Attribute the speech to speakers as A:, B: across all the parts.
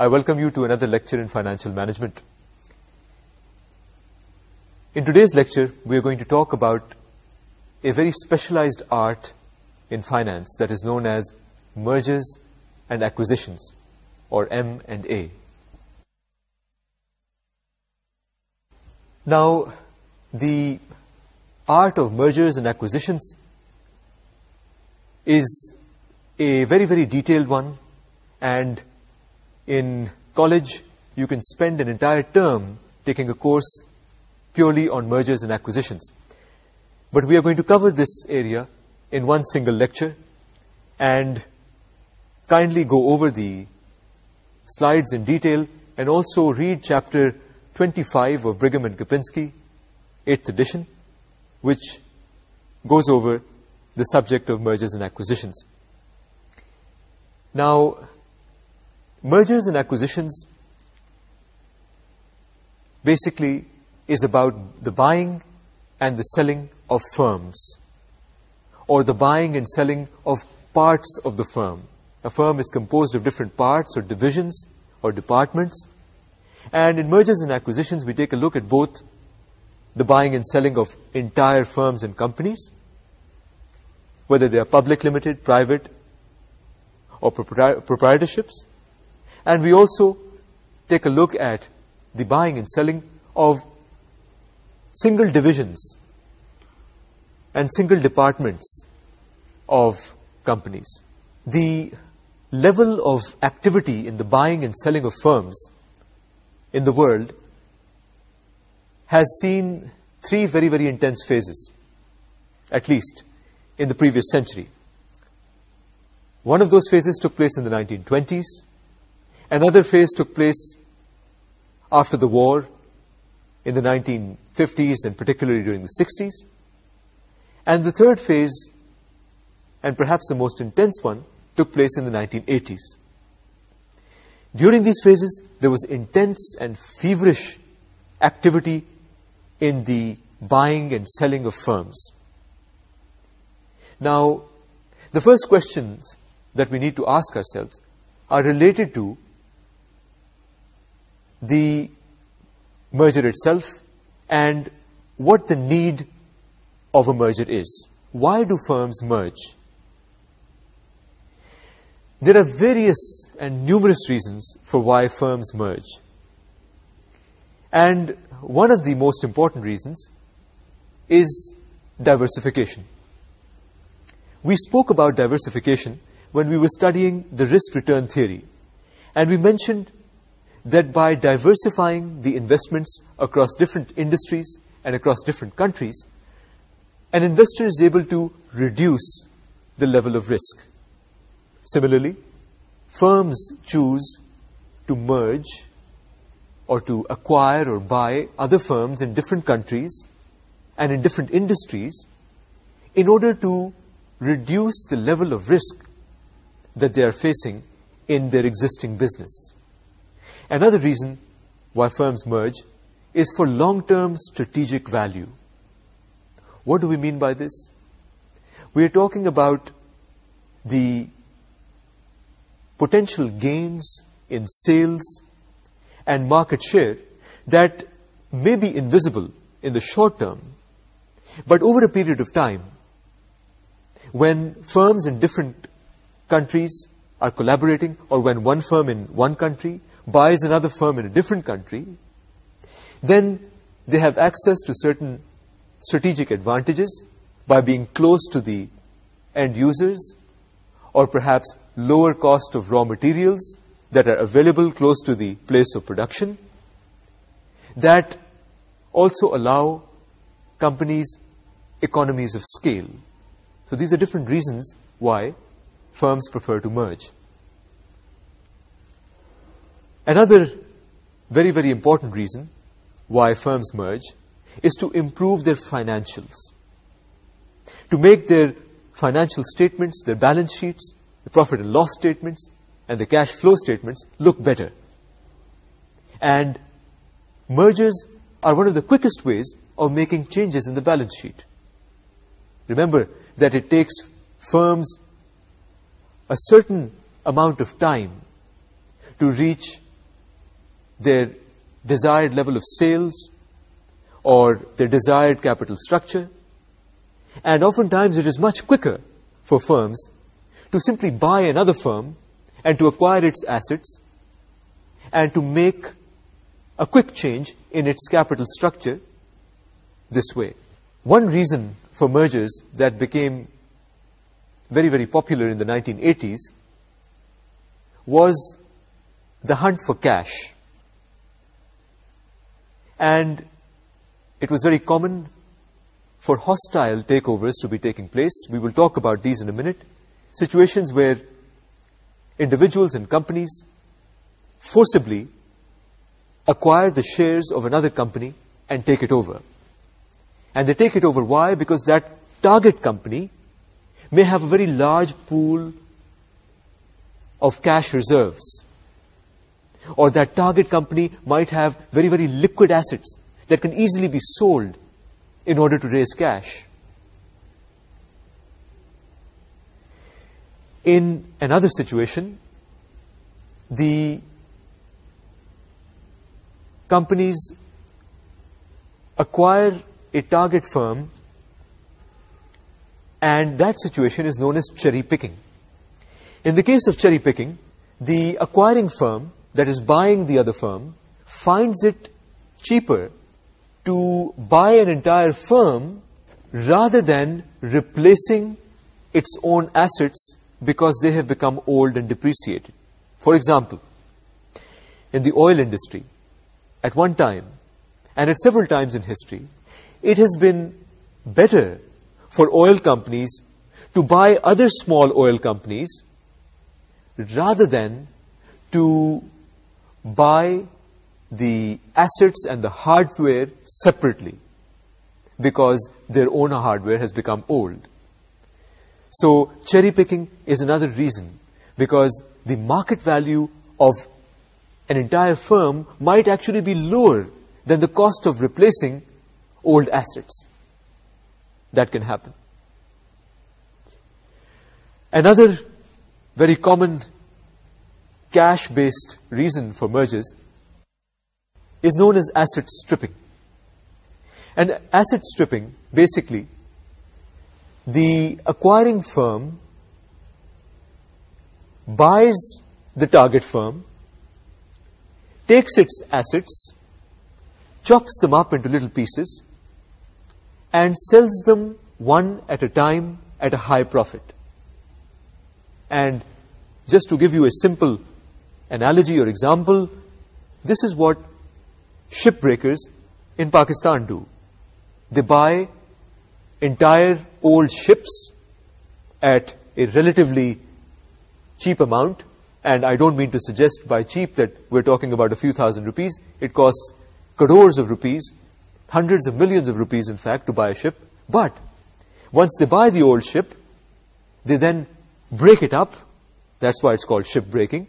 A: I welcome you to another lecture in financial management. In today's lecture, we are going to talk about a very specialized art in finance that is known as mergers and acquisitions, or M and A. Now, the art of mergers and acquisitions is a very, very detailed one, and in college, you can spend an entire term taking a course purely on mergers and acquisitions. But we are going to cover this area in one single lecture and kindly go over the slides in detail and also read chapter 25 of Brigham and Kapinski, 8th edition, which goes over the subject of mergers and acquisitions. Now, mergers and acquisitions basically is about the buying and the selling of firms or the buying and selling of parts of the firm. A firm is composed of different parts or divisions or departments and in mergers and acquisitions we take a look at both the buying and selling of entire firms and companies, whether they are public limited, private or proprietorships, and we also take a look at the buying and selling of single divisions and single departments of companies. The level of activity in the buying and selling of firms in the world has seen three very, very intense phases, at least in the previous century. One of those phases took place in the 1920s, Another phase took place after the war in the 1950s and particularly during the 60s. And the third phase, and perhaps the most intense one, took place in the 1980s. During these phases, there was intense and feverish activity in the buying and selling of firms. Now, the first questions that we need to ask ourselves are related to the merger itself and what the need of a merger is. Why do firms merge? There are various and numerous reasons for why firms merge. And one of the most important reasons is diversification. We spoke about diversification when we were studying the risk-return theory. And we mentioned that by diversifying the investments across different industries and across different countries, an investor is able to reduce the level of risk. Similarly, firms choose to merge or to acquire or buy other firms in different countries and in different industries in order to reduce the level of risk that they are facing in their existing business. Another reason why firms merge is for long-term strategic value. What do we mean by this? We are talking about the potential gains in sales and market share that may be invisible in the short term, but over a period of time, when firms in different countries are collaborating or when one firm in one country buys another firm in a different country, then they have access to certain strategic advantages by being close to the end users or perhaps lower cost of raw materials that are available close to the place of production that also allow companies economies of scale. So these are different reasons why firms prefer to merge. Another very, very important reason why firms merge is to improve their financials, to make their financial statements, their balance sheets, the profit and loss statements, and the cash flow statements look better. And mergers are one of the quickest ways of making changes in the balance sheet. Remember that it takes firms a certain amount of time to reach their desired level of sales or their desired capital structure. And oftentimes it is much quicker for firms to simply buy another firm and to acquire its assets and to make a quick change in its capital structure this way. One reason for mergers that became very, very popular in the 1980s was the hunt for cash and it was very common for hostile takeovers to be taking place. We will talk about these in a minute. Situations where individuals and companies forcibly acquire the shares of another company and take it over. And they take it over. Why? Because that target company may have a very large pool of cash reserves or that target company might have very, very liquid assets that can easily be sold in order to raise cash. In another situation, the companies acquire a target firm and that situation is known as cherry picking. In the case of cherry picking, the acquiring firm that is buying the other firm finds it cheaper to buy an entire firm rather than replacing its own assets because they have become old and depreciated. For example, in the oil industry, at one time, and at several times in history, it has been better for oil companies to buy other small oil companies rather than to buy the assets and the hardware separately because their own hardware has become old. So cherry-picking is another reason because the market value of an entire firm might actually be lower than the cost of replacing old assets. That can happen. Another very common cash based reason for mergers is known as asset stripping and asset stripping basically the acquiring firm buys the target firm takes its assets chops them up into little pieces and sells them one at a time at a high profit and just to give you a simple analogy or example, this is what shipbreakers in Pakistan do. They buy entire old ships at a relatively cheap amount, and I don't mean to suggest by cheap that we're talking about a few thousand rupees. It costs crores of rupees, hundreds of millions of rupees, in fact, to buy a ship. But once they buy the old ship, they then break it up. That's why it's called ship breaking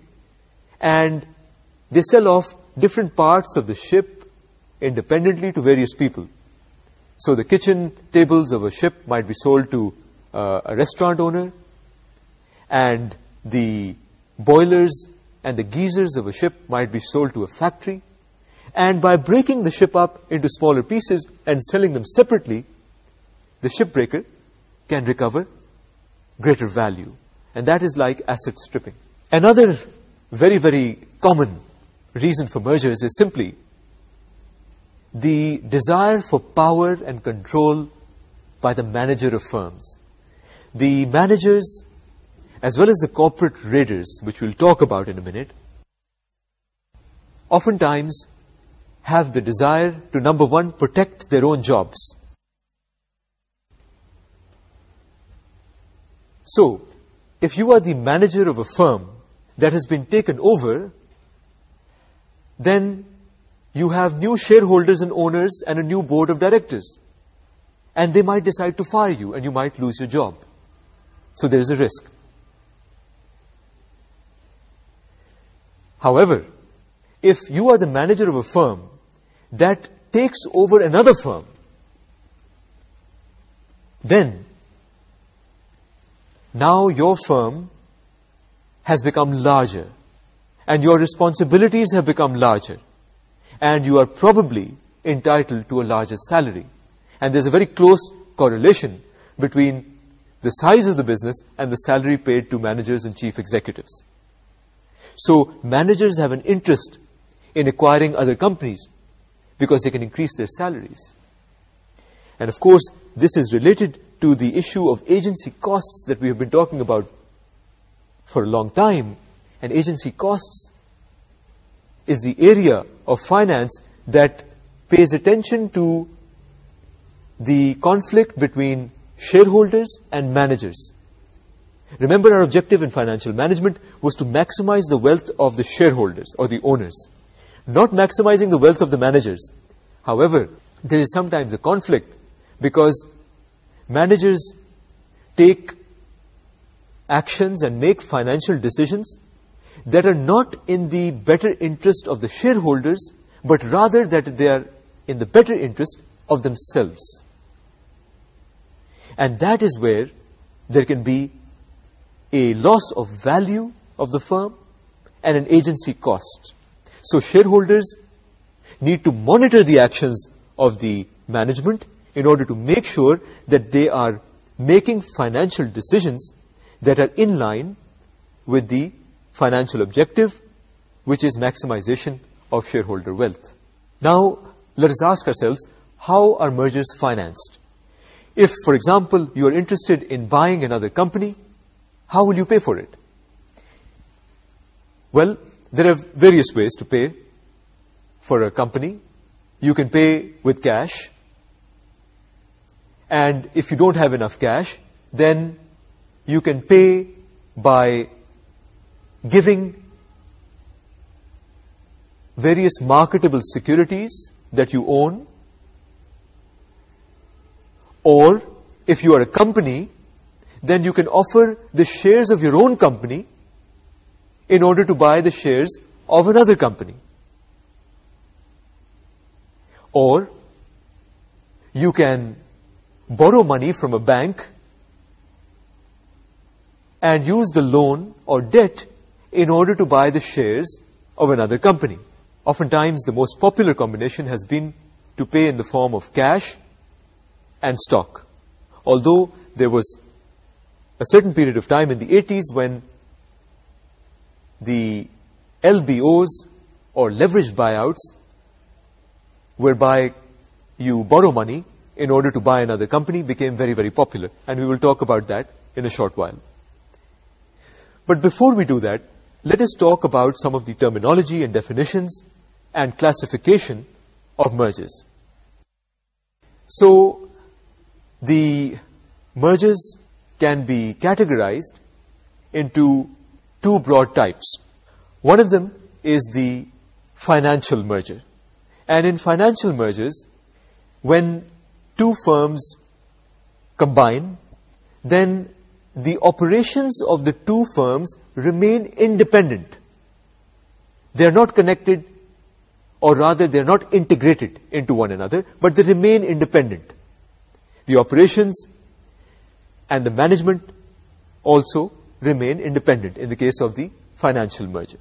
A: and they sell off different parts of the ship independently to various people. So the kitchen tables of a ship might be sold to uh, a restaurant owner, and the boilers and the geysers of a ship might be sold to a factory, and by breaking the ship up into smaller pieces and selling them separately, the shipbreaker can recover greater value. And that is like asset stripping. Another very, very common reason for mergers is simply the desire for power and control by the manager of firms. The managers, as well as the corporate raiders, which we'll talk about in a minute, oftentimes have the desire to, number one, protect their own jobs. So, if you are the manager of a firm, that has been taken over, then you have new shareholders and owners and a new board of directors. And they might decide to fire you and you might lose your job. So there is a risk. However, if you are the manager of a firm that takes over another firm, then now your firm has become larger and your responsibilities have become larger and you are probably entitled to a larger salary and there's a very close correlation between the size of the business and the salary paid to managers and chief executives. So managers have an interest in acquiring other companies because they can increase their salaries. And of course, this is related to the issue of agency costs that we have been talking about for a long time and agency costs is the area of finance that pays attention to the conflict between shareholders and managers. Remember our objective in financial management was to maximize the wealth of the shareholders or the owners, not maximizing the wealth of the managers. However, there is sometimes a conflict because managers take actions and make financial decisions that are not in the better interest of the shareholders, but rather that they are in the better interest of themselves. And that is where there can be a loss of value of the firm and an agency cost. So shareholders need to monitor the actions of the management in order to make sure that they are making financial decisions that are in line with the financial objective, which is maximization of shareholder wealth. Now, let us ask ourselves, how are mergers financed? If, for example, you are interested in buying another company, how will you pay for it? Well, there are various ways to pay for a company. You can pay with cash. And if you don't have enough cash, then you can pay by giving various marketable securities that you own, or if you are a company, then you can offer the shares of your own company in order to buy the shares of another company. Or you can borrow money from a bank and use the loan or debt in order to buy the shares of another company of most times the most popular to has been to pay in the form of cash and stock although there was a certain period of time in the 80s when the LBOs or leveraged buyouts whereby you borrow money in order to buy another company became very, very popular. And we will talk about that in a short while. But before we do that, let us talk about some of the terminology and definitions and classification of mergers. So, the mergers can be categorized into two broad types. One of them is the financial merger. And in financial mergers, when two firms combine, then the operations of the two firms remain independent. They are not connected, or rather they are not integrated into one another, but they remain independent. The operations and the management also remain independent in the case of the financial merger.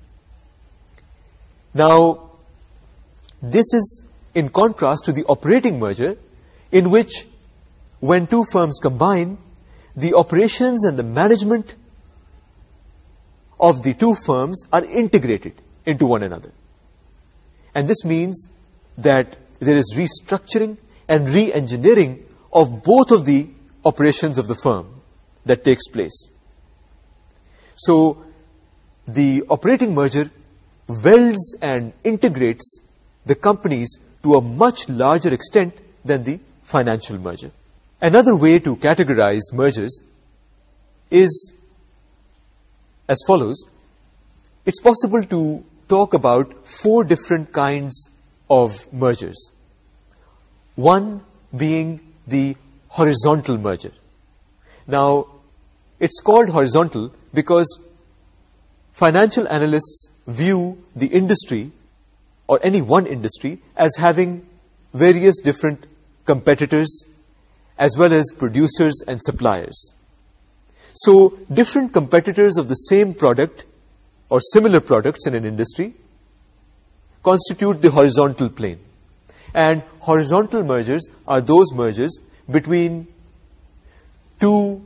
A: Now, this is in contrast to the operating merger in which when two firms combine, the operations and the management of the two firms are integrated into one another. And this means that there is restructuring and re-engineering of both of the operations of the firm that takes place. So the operating merger welds and integrates the companies to a much larger extent than the financial merger another way to categorize mergers is as follows. It's possible to talk about four different kinds of mergers. One being the horizontal merger. Now, it's called horizontal because financial analysts view the industry or any one industry as having various different competitors as well as producers and suppliers. So different competitors of the same product or similar products in an industry constitute the horizontal plane. And horizontal mergers are those mergers between two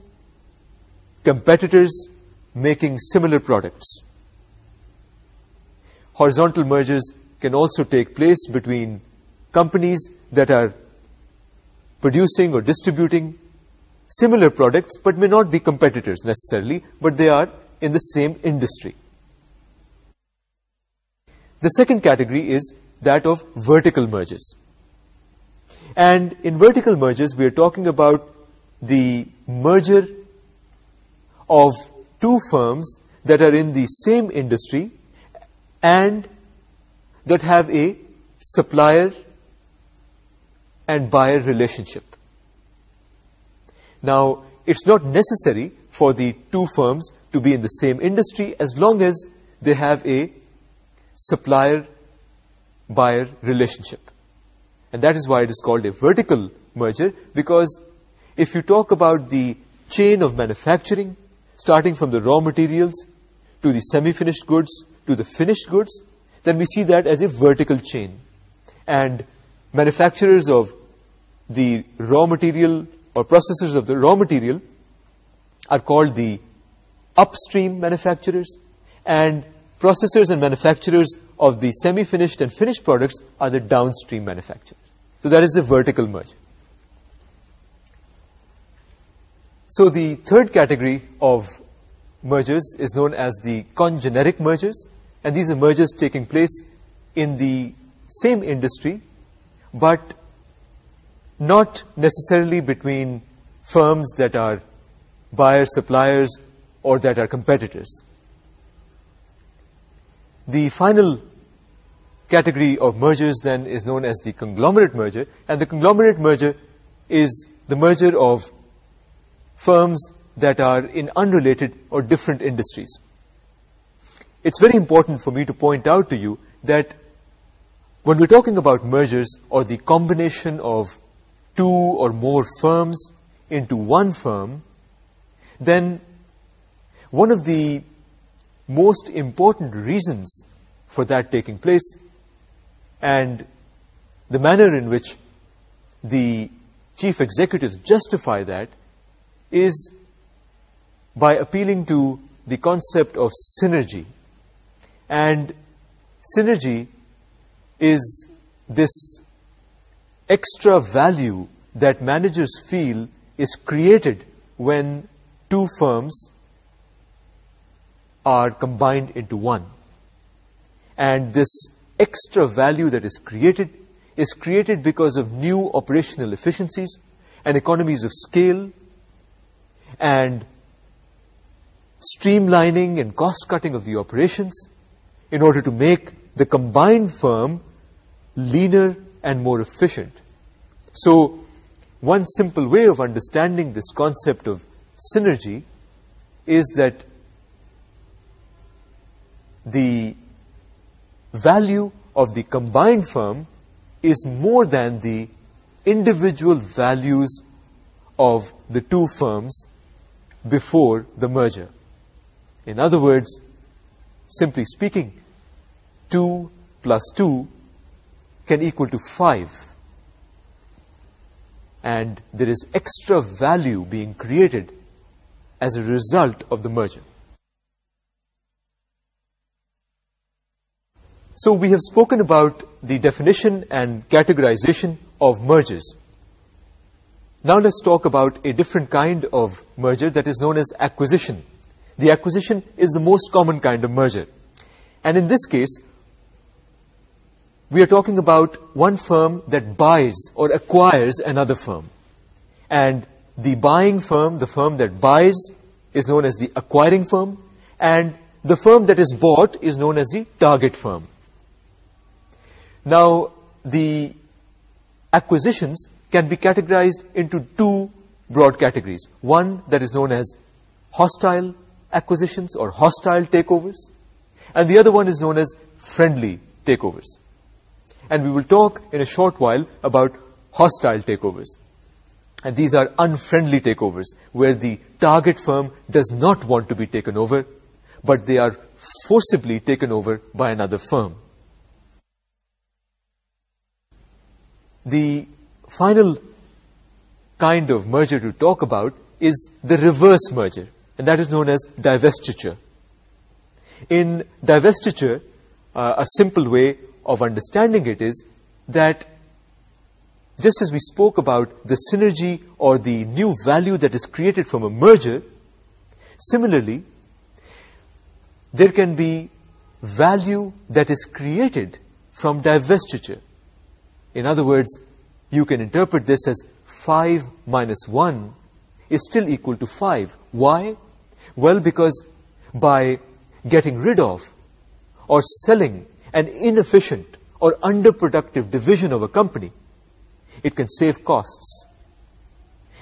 A: competitors making similar products. Horizontal mergers can also take place between companies that are producing or distributing similar products but may not be competitors necessarily but they are in the same industry. The second category is that of vertical mergers. And in vertical mergers we are talking about the merger of two firms that are in the same industry and that have a supplier and buyer relationship now it's not necessary for the two firms to be in the same industry as long as they have a buyer relationship and that is why it is called a vertical merger because if you talk about the chain of manufacturing starting from the raw materials to the semi-finished goods to the finished goods then we see that as a vertical chain and manufacturers of the raw material or processors of the raw material are called the upstream manufacturers and processors and manufacturers of the semi-finished and finished products are the downstream manufacturers. So that is the vertical merger. So the third category of mergers is known as the congeneric mergers and these are mergers taking place in the same industry but not necessarily between firms that are buyers, suppliers, or that are competitors. The final category of mergers then is known as the conglomerate merger, and the conglomerate merger is the merger of firms that are in unrelated or different industries. It's very important for me to point out to you that when we're talking about mergers or the combination of two or more firms into one firm, then one of the most important reasons for that taking place and the manner in which the chief executives justify that is by appealing to the concept of synergy. And synergy is this extra value that managers feel is created when two firms are combined into one. And this extra value that is created because of new operational efficiencies and economies of scale and streamlining and cost-cutting of the operations in order to make the combined firm leaner and more efficient. So, one simple way of understanding this concept of synergy is that the value of the combined firm is more than the individual values of the two firms before the merger. In other words, simply speaking, 2 plus 2 can equal to 5 and there is extra value being created as a result of the merger. So we have spoken about the definition and categorization of mergers. Now let's talk about a different kind of merger that is known as acquisition. The acquisition is the most common kind of merger. And in this case, we are talking about one firm that buys or acquires another firm. And the buying firm, the firm that buys, is known as the acquiring firm. And the firm that is bought is known as the target firm. Now, the acquisitions can be categorized into two broad categories. One that is known as hostile acquisitions or hostile takeovers. And the other one is known as friendly takeovers and we will talk in a short while about hostile takeovers. And these are unfriendly takeovers, where the target firm does not want to be taken over, but they are forcibly taken over by another firm. The final kind of merger to talk about is the reverse merger, and that is known as divestiture. In divestiture, uh, a simple way of understanding it is that just as we spoke about the synergy or the new value that is created from a merger, similarly, there can be value that is created from divestiture. In other words, you can interpret this as 5 minus 1 is still equal to 5. Why? Well, because by getting rid of or selling an inefficient or underproductive division of a company, it can save costs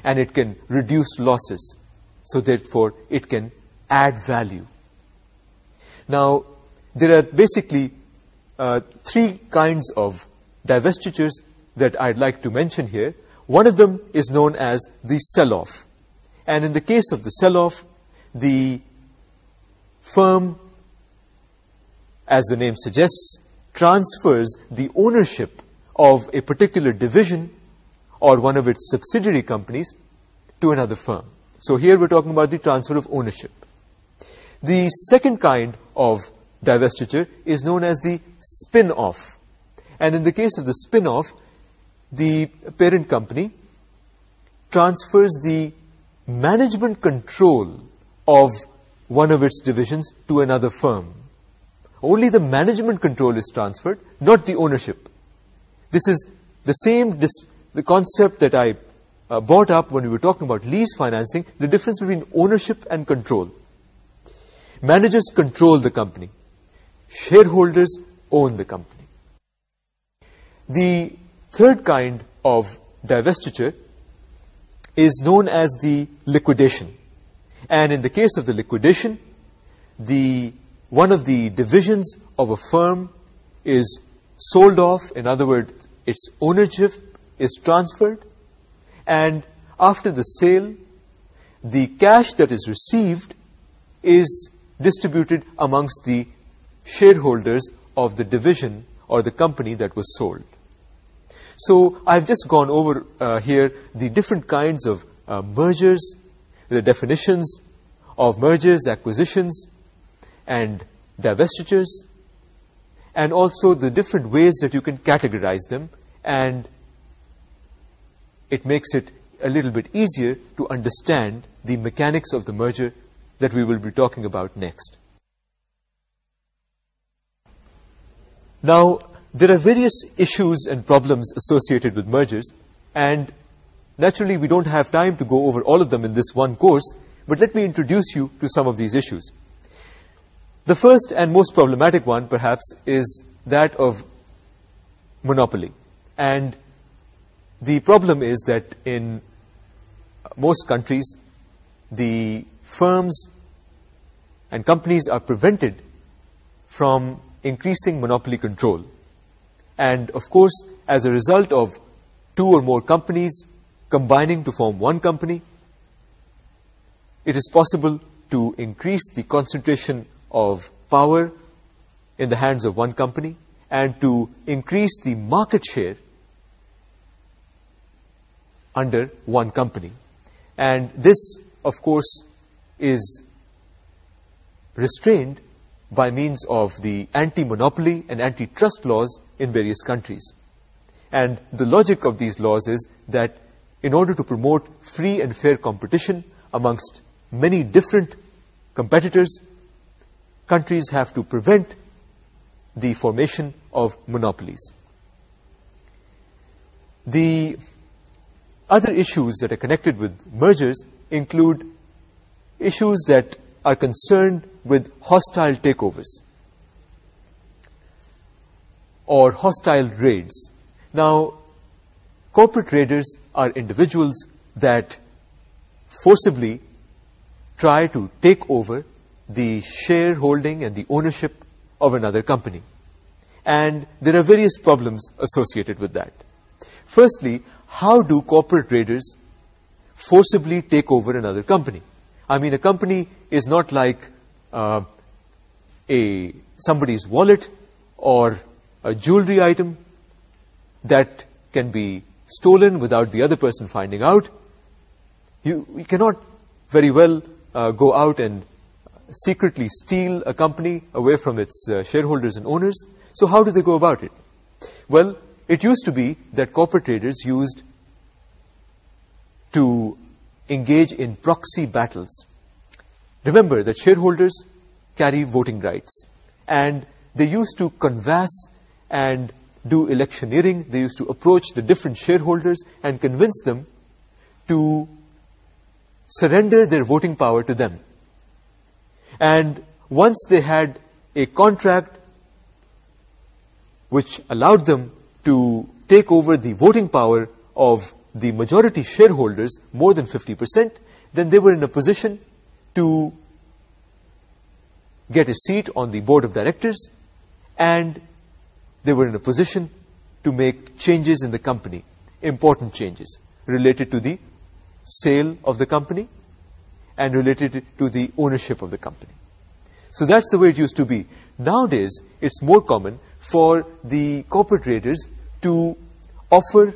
A: and it can reduce losses. So therefore, it can add value. Now, there are basically uh, three kinds of divestitures that I'd like to mention here. One of them is known as the sell-off. And in the case of the sell-off, the firm as the name suggests, transfers the ownership of a particular division or one of its subsidiary companies to another firm. So here we're talking about the transfer of ownership. The second kind of divestiture is known as the spin-off. And in the case of the spin-off, the parent company transfers the management control of one of its divisions to another firm. Only the management control is transferred, not the ownership. This is the same the concept that I uh, brought up when we were talking about lease financing, the difference between ownership and control. Managers control the company. Shareholders own the company. The third kind of divestiture is known as the liquidation. And in the case of the liquidation, the one of the divisions of a firm is sold off, in other words, its ownership is transferred, and after the sale, the cash that is received is distributed amongst the shareholders of the division or the company that was sold. So I've just gone over uh, here the different kinds of uh, mergers, the definitions of mergers, acquisitions, and divestitures and also the different ways that you can categorize them and it makes it a little bit easier to understand the mechanics of the merger that we will be talking about next. Now, there are various issues and problems associated with mergers and naturally we don't have time to go over all of them in this one course but let me introduce you to some of these issues. The first and most problematic one, perhaps, is that of monopoly. And the problem is that in most countries, the firms and companies are prevented from increasing monopoly control. And, of course, as a result of two or more companies combining to form one company, it is possible to increase the concentration of power in the hands of one company and to increase the market share under one company. And this, of course, is restrained by means of the anti-monopoly and antitrust laws in various countries. And the logic of these laws is that in order to promote free and fair competition amongst many different competitors countries have to prevent the formation of monopolies. The other issues that are connected with mergers include issues that are concerned with hostile takeovers or hostile raids. Now, corporate raiders are individuals that forcibly try to take over the shareholding and the ownership of another company. And there are various problems associated with that. Firstly, how do corporate raiders forcibly take over another company? I mean, a company is not like uh, a somebody's wallet or a jewelry item that can be stolen without the other person finding out. You, cannot very well uh, go out and secretly steal a company away from its uh, shareholders and owners. So how do they go about it? Well, it used to be that corporate traders used to engage in proxy battles. Remember that shareholders carry voting rights and they used to canvass and do electioneering. They used to approach the different shareholders and convince them to surrender their voting power to them and once they had a contract which allowed them to take over the voting power of the majority shareholders, more than 50%, then they were in a position to get a seat on the board of directors and they were in a position to make changes in the company, important changes related to the sale of the company and related to the ownership of the company. So that's the way it used to be. Nowadays, it's more common for the corporate traders to offer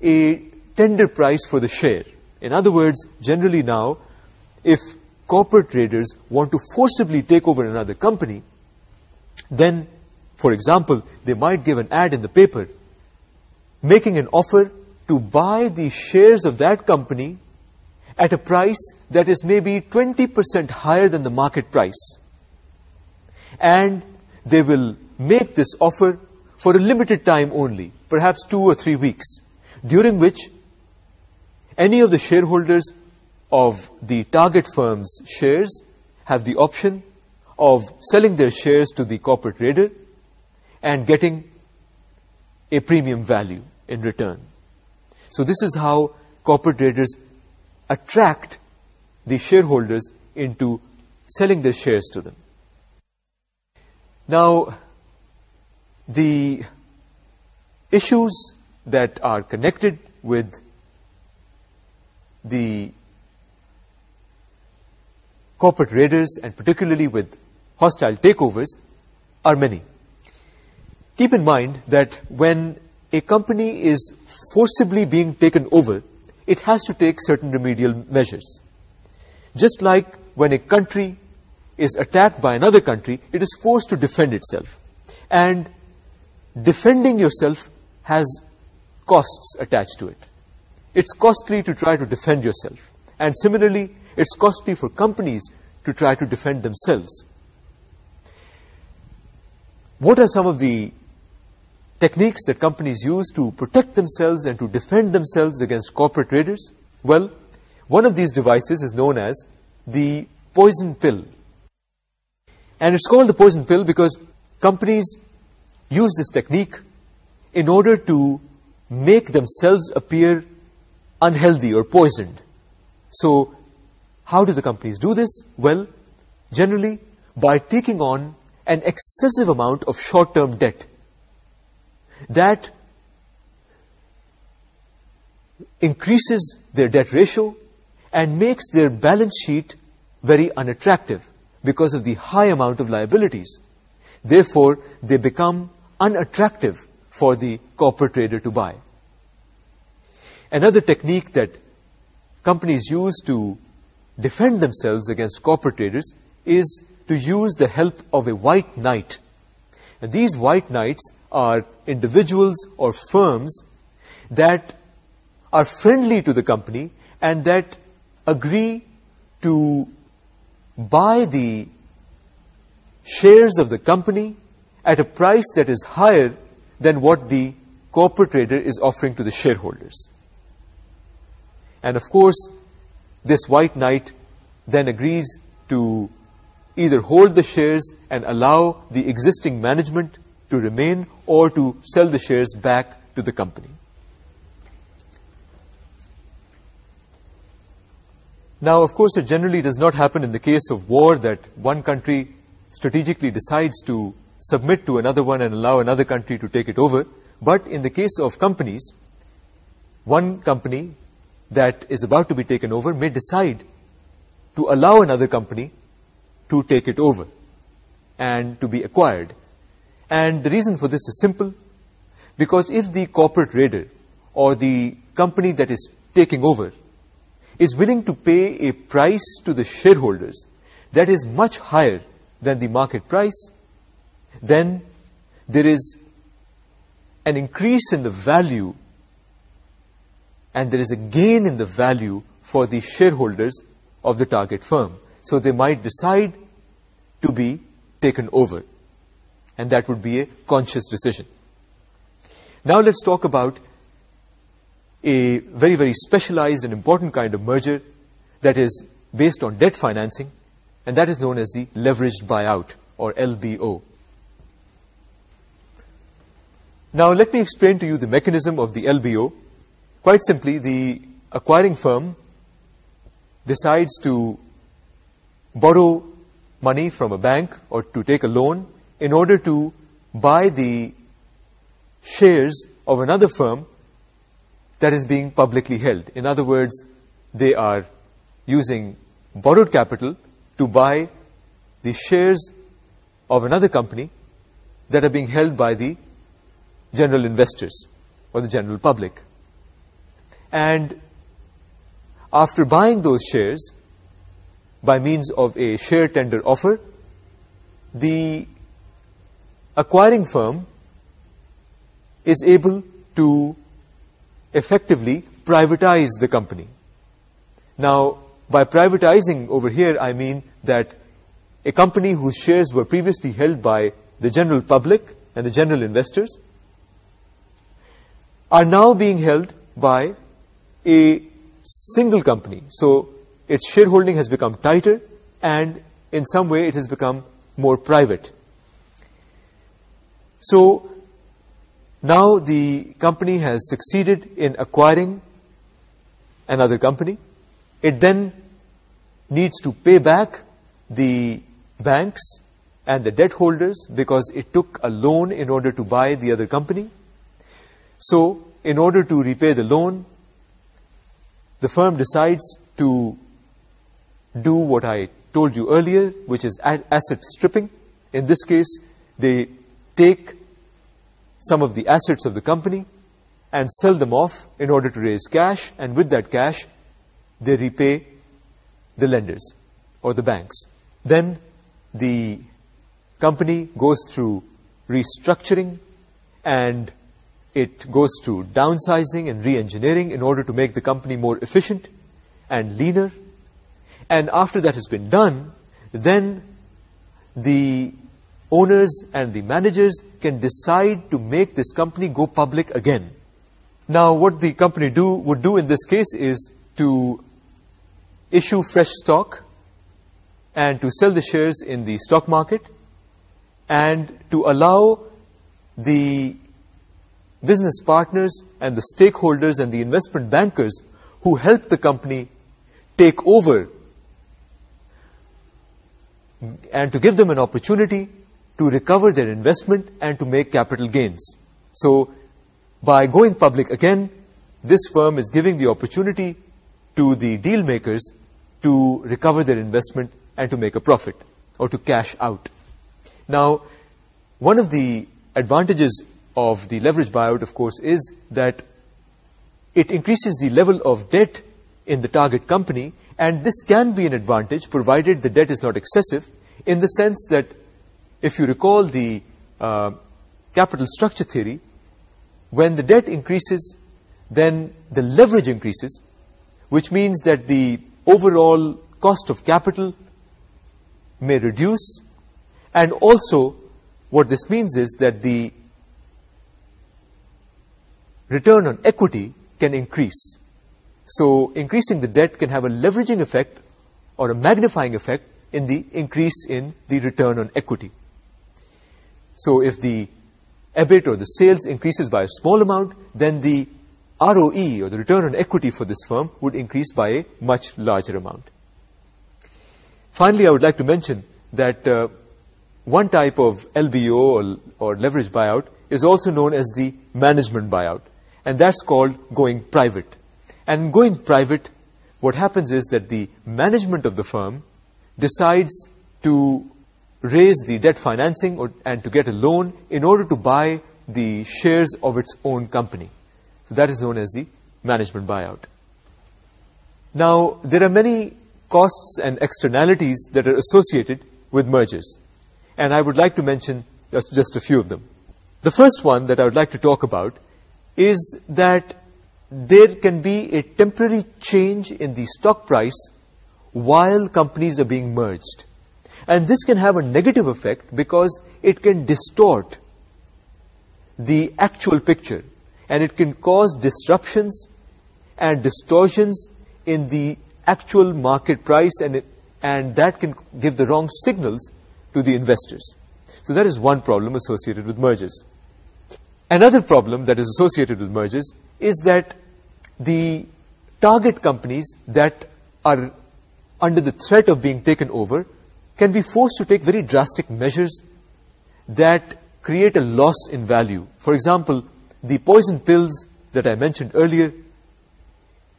A: a tender price for the share. In other words, generally now, if corporate traders want to forcibly take over another company, then, for example, they might give an ad in the paper making an offer to buy the shares of that company at a price that is maybe 20% higher than the market price. And they will make this offer for a limited time only, perhaps two or three weeks, during which any of the shareholders of the target firm's shares have the option of selling their shares to the corporate trader and getting a premium value in return. So this is how corporate traders attract the shareholders into selling their shares to them. Now, the issues that are connected with the corporate raiders and particularly with hostile takeovers are many. Keep in mind that when a company is forcibly being taken over, it has to take certain remedial measures. Just like when a country is attacked by another country, it is forced to defend itself. And defending yourself has costs attached to it. It's costly to try to defend yourself. And similarly, it's costly for companies to try to defend themselves. What are some of the techniques that companies use to protect themselves and to defend themselves against corporate raiders? Well, one of these devices is known as the poison pill. And it's called the poison pill because companies use this technique in order to make themselves appear unhealthy or poisoned. So, how do the companies do this? Well, generally by taking on an excessive amount of short-term debt that increases their debt ratio and makes their balance sheet very unattractive because of the high amount of liabilities. Therefore, they become unattractive for the corporate trader to buy. Another technique that companies use to defend themselves against corporate traders is to use the help of a white knight. And these white knights are individuals or firms that are friendly to the company and that agree to buy the shares of the company at a price that is higher than what the corporate trader is offering to the shareholders. And of course, this white knight then agrees to either hold the shares and allow the existing management to remain or to sell the shares back to the company. Now, of course, it generally does not happen in the case of war that one country strategically decides to submit to another one and allow another country to take it over. But in the case of companies, one company that is about to be taken over may decide to allow another company to take it over and to be acquired. And the reason for this is simple. Because if the corporate raider or the company that is taking over is willing to pay a price to the shareholders that is much higher than the market price, then there is an increase in the value and there is a gain in the value for the shareholders of the target firm. So they might decide to be taken over and that would be a conscious decision. Now let's talk about a very, very specialized and important kind of merger that is based on debt financing, and that is known as the leveraged buyout, or LBO. Now let me explain to you the mechanism of the LBO. Quite simply, the acquiring firm decides to borrow money from a bank or to take a loan in order to buy the shares of another firm that is being publicly held. In other words, they are using borrowed capital to buy the shares of another company that are being held by the general investors or the general public. And after buying those shares by means of a share tender offer, the acquiring firm is able to effectively privatize the company. Now, by privatizing over here, I mean that a company whose shares were previously held by the general public and the general investors are now being held by a single company. So, its shareholding has become tighter and in some way it has become more private. So now the company has succeeded in acquiring another company. It then needs to pay back the banks and the debt holders because it took a loan in order to buy the other company. So in order to repay the loan, the firm decides to do what I told you earlier, which is asset stripping. In this case, they take some of the assets of the company and sell them off in order to raise cash and with that cash they repay the lenders or the banks. Then the company goes through restructuring and it goes through downsizing and re-engineering in order to make the company more efficient and leaner. And after that has been done, then the owners and the managers can decide to make this company go public again. Now, what the company do would do in this case is to issue fresh stock and to sell the shares in the stock market and to allow the business partners and the stakeholders and the investment bankers who helped the company take over and to give them an opportunity to recover their investment and to make capital gains. So, by going public again, this firm is giving the opportunity to the deal makers to recover their investment and to make a profit or to cash out. Now, one of the advantages of the leverage buyout, of course, is that it increases the level of debt in the target company and this can be an advantage provided the debt is not excessive in the sense that if you recall the uh, capital structure theory, when the debt increases, then the leverage increases, which means that the overall cost of capital may reduce, and also what this means is that the return on equity can increase. So increasing the debt can have a leveraging effect or a magnifying effect in the increase in the return on equity. So if the EBIT or the sales increases by a small amount, then the ROE or the return on equity for this firm would increase by a much larger amount. Finally, I would like to mention that uh, one type of LBO or leverage buyout is also known as the management buyout, and that's called going private. And going private, what happens is that the management of the firm decides to raise the debt financing and to get a loan in order to buy the shares of its own company. So that is known as the management buyout. Now, there are many costs and externalities that are associated with mergers, and I would like to mention just, just a few of them. The first one that I would like to talk about is that there can be a temporary change in the stock price while companies are being merged and this can have a negative effect because it can distort the actual picture and it can cause disruptions and distortions in the actual market price and and that can give the wrong signals to the investors. So that is one problem associated with mergers. Another problem that is associated with mergers is that the target companies that are under the threat of being taken over can be forced to take very drastic measures that create a loss in value. For example, the poison pills that I mentioned earlier,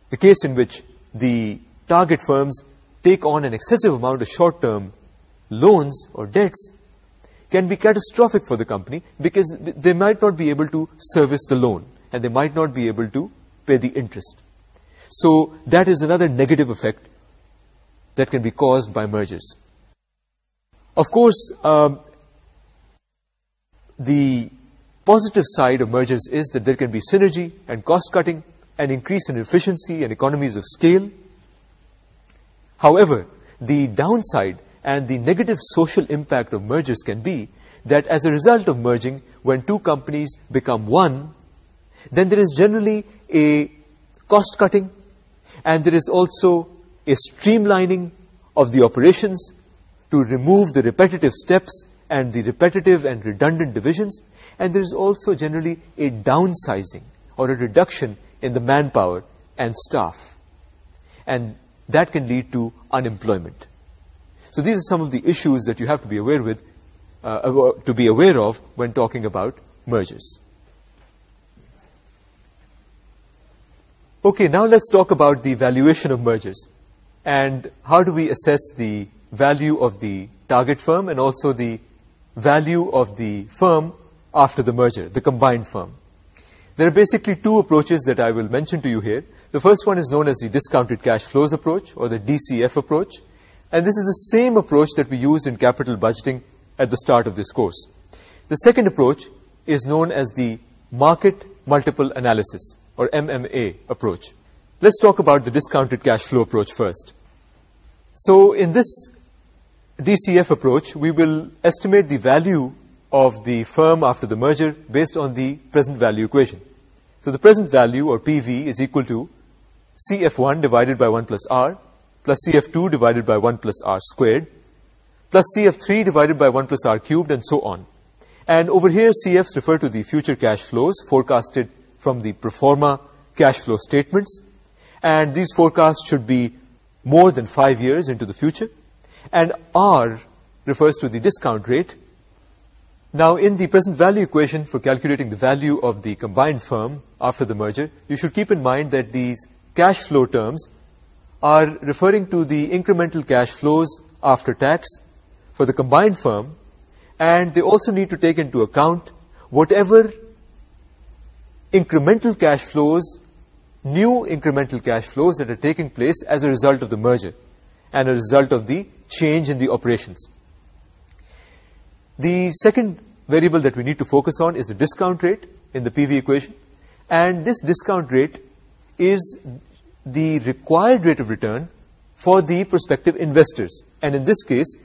A: the case in which the target firms take on an excessive amount of short-term loans or debts can be catastrophic for the company because they might not be able to service the loan and they might not be able to pay the interest. So that is another negative effect that can be caused by mergers. Of course, um, the positive side of mergers is that there can be synergy and cost-cutting and increase in efficiency and economies of scale. However, the downside and the negative social impact of mergers can be that as a result of merging, when two companies become one, then there is generally a cost-cutting and there is also a streamlining of the operations to remove the repetitive steps and the repetitive and redundant divisions and there is also generally a downsizing or a reduction in the manpower and staff and that can lead to unemployment. So these are some of the issues that you have to be aware with uh, uh, to be aware of when talking about mergers. Okay, now let's talk about the valuation of mergers and how do we assess the value of the target firm and also the value of the firm after the merger, the combined firm. There are basically two approaches that I will mention to you here. The first one is known as the discounted cash flows approach or the DCF approach. And this is the same approach that we used in capital budgeting at the start of this course. The second approach is known as the market multiple analysis or MMA approach. Let's talk about the discounted cash flow approach first. So in this DCF approach, we will estimate the value of the firm after the merger based on the present value equation. So the present value, or PV, is equal to CF1 divided by 1 plus R plus CF2 divided by 1 plus R squared plus CF3 divided by 1 plus R cubed and so on. And over here, CFs refer to the future cash flows forecasted from the pro forma cash flow statements. And these forecasts should be more than five years into the future and R refers to the discount rate. Now, in the present value equation for calculating the value of the combined firm after the merger, you should keep in mind that these cash flow terms are referring to the incremental cash flows after tax for the combined firm, and they also need to take into account whatever incremental cash flows, new incremental cash flows that are taking place as a result of the merger and a result of the change in the operations. The second variable that we need to focus on is the discount rate in the PV equation. And this discount rate is the required rate of return for the prospective investors. And in this case,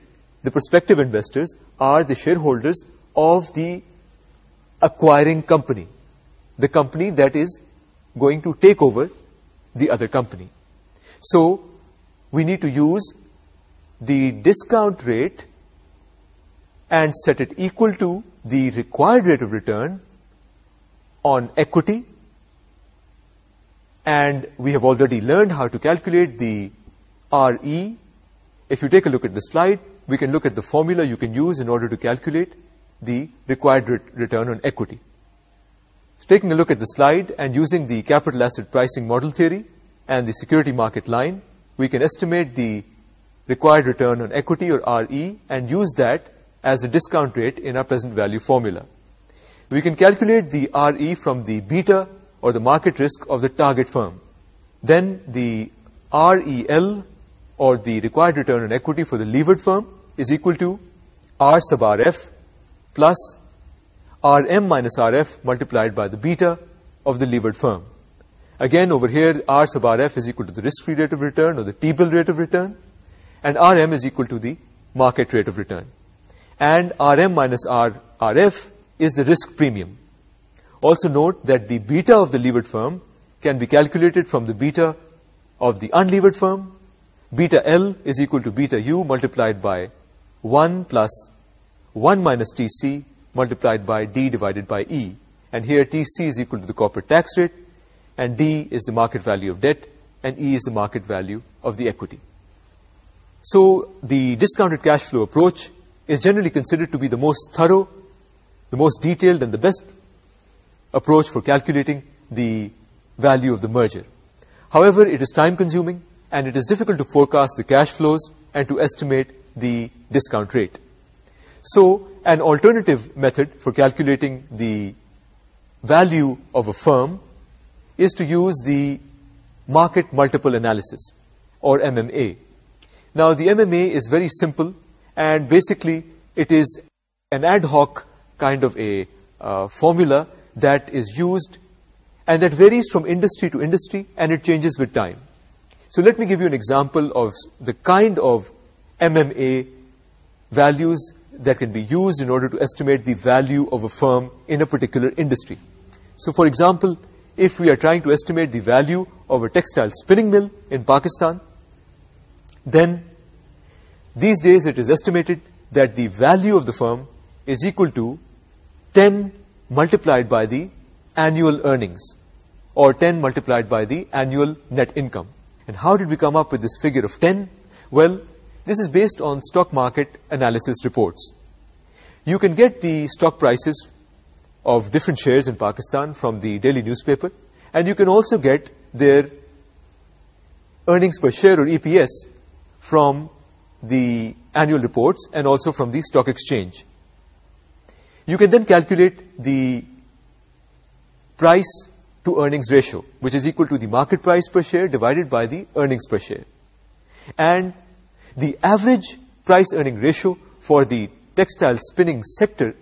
A: the prospective investors are the shareholders of the acquiring company, the company that is going to take over the other company. So we need to use the discount rate and set it equal to the required rate of return on equity and we have already learned how to calculate the RE. If you take a look at the slide, we can look at the formula you can use in order to calculate the required return on equity. taking a look at the slide and using the capital asset pricing model theory and the security market line, we can estimate the required return on equity or RE and use that as the discount rate in our present value formula. We can calculate the RE from the beta or the market risk of the target firm. Then the REL or the required return on equity for the levered firm is equal to R sub RF plus RM minus RF multiplied by the beta of the levered firm. Again, over here, R sub RF is equal to the risk-free rate of return or the T-bill rate of return and rm is equal to the market rate of return and rm minus r rf is the risk premium also note that the beta of the levered firm can be calculated from the beta of the unlevered firm beta l is equal to beta u multiplied by 1 plus 1 minus tc multiplied by d divided by e and here tc is equal to the corporate tax rate and d is the market value of debt and e is the market value of the equity so the discounted cash flow approach is generally considered to be the most thorough, the most detailed and the best approach for calculating the value of the merger. However, it is time-consuming and it is difficult to forecast the cash flows and to estimate the discount rate. So an alternative method for calculating the value of a firm is to use the market multiple analysis or MMA. Now the MMA is very simple and basically it is an ad hoc kind of a uh, formula that is used and that varies from industry to industry and it changes with time. So let me give you an example of the kind of MMA values that can be used in order to estimate the value of a firm in a particular industry. So for example, if we are trying to estimate the value of a textile spinning mill in Pakistan, then these days it is estimated that the value of the firm is equal to 10 multiplied by the annual earnings or 10 multiplied by the annual net income. And how did we come up with this figure of 10? Well, this is based on stock market analysis reports. You can get the stock prices of different shares in Pakistan from the daily newspaper and you can also get their earnings per share or EPS from the annual reports and also from the stock exchange. You can then calculate the price to earnings ratio, which is equal to the market price per share divided by the earnings per share. And the average price earning ratio for the textile spinning sector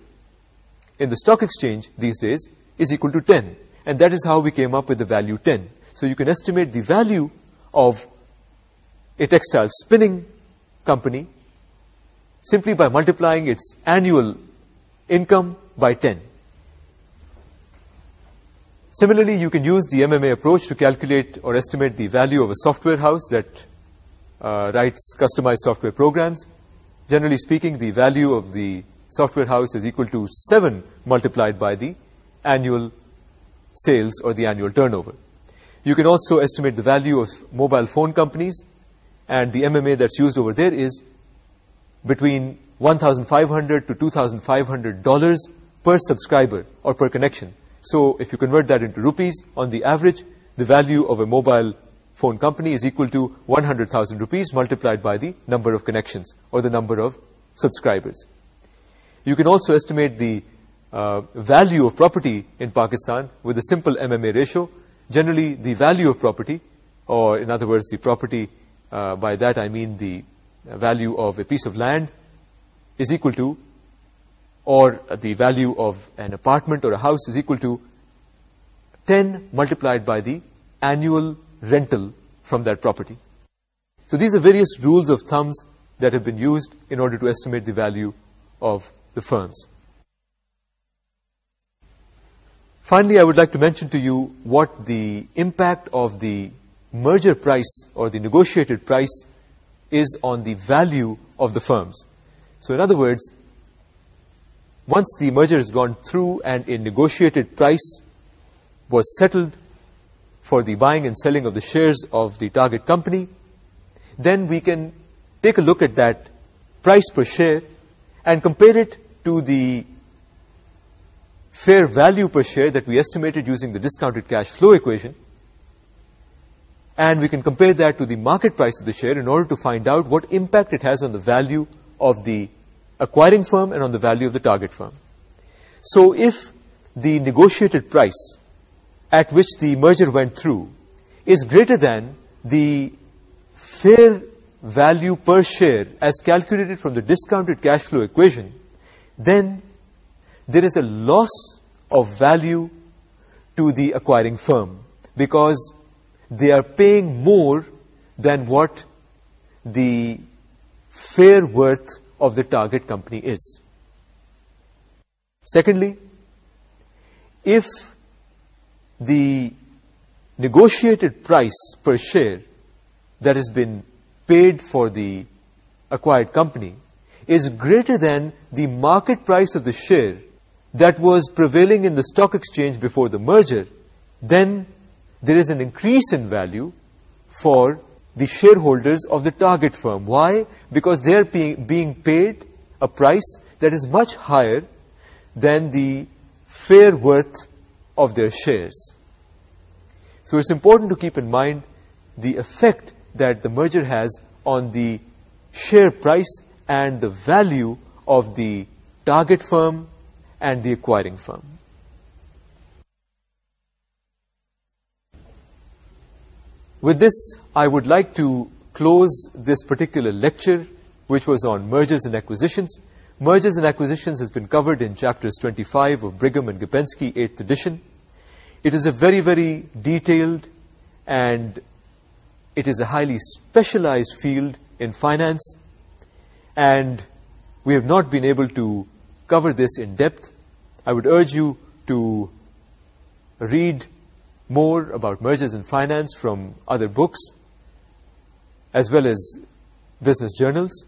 A: in the stock exchange these days is equal to 10. And that is how we came up with the value 10. So you can estimate the value of a textile spinning company simply by multiplying its annual income by 10. Similarly, you can use the MMA approach to calculate or estimate the value of a software house that uh, writes customized software programs. Generally speaking, the value of the software house is equal to 7 multiplied by the annual sales or the annual turnover. You can also estimate the value of mobile phone companies and the MMA that's used over there is between 1,500 to 2,500 dollars per subscriber or per connection. So if you convert that into rupees, on the average, the value of a mobile phone company is equal to 100,000 rupees multiplied by the number of connections or the number of subscribers. You can also estimate the uh, value of property in Pakistan with a simple MMA ratio. Generally, the value of property, or in other words, the property uh, by that I mean the value of a piece of land is equal to or the value of an apartment or a house is equal to 10 multiplied by the annual rental from that property. So these are various rules of thumbs that have been used in order to estimate the value of the firms. Finally, I would like to mention to you what the impact of the merger price or the negotiated price is on the value of the firms. So in other words, once the merger is gone through and a negotiated price was settled for the buying and selling of the shares of the target company, then we can take a look at that price per share and compare it to the fair value per share that we estimated using the discounted cash flow equation – and we can compare that to the market price of the share in order to find out what impact it has on the value of the acquiring firm and on the value of the target firm. So if the negotiated price at which the merger went through is greater than the fair value per share as calculated from the discounted cash flow equation, then there is a loss of value to the acquiring firm because they are paying more than what the fair worth of the target company is. Secondly, if the negotiated price per share that has been paid for the acquired company is greater than the market price of the share that was prevailing in the stock exchange before the merger, then there is an increase in value for the shareholders of the target firm. Why? Because they are being paid a price that is much higher than the fair worth of their shares. So it's important to keep in mind the effect that the merger has on the share price and the value of the target firm and the acquiring firm. With this, I would like to close this particular lecture, which was on mergers and acquisitions. Mergers and acquisitions has been covered in chapters 25 of Brigham and Gopensky, 8th edition. It is a very, very detailed and it is a highly specialized field in finance. And we have not been able to cover this in depth. I would urge you to read more about mergers and finance from other books as well as business journals.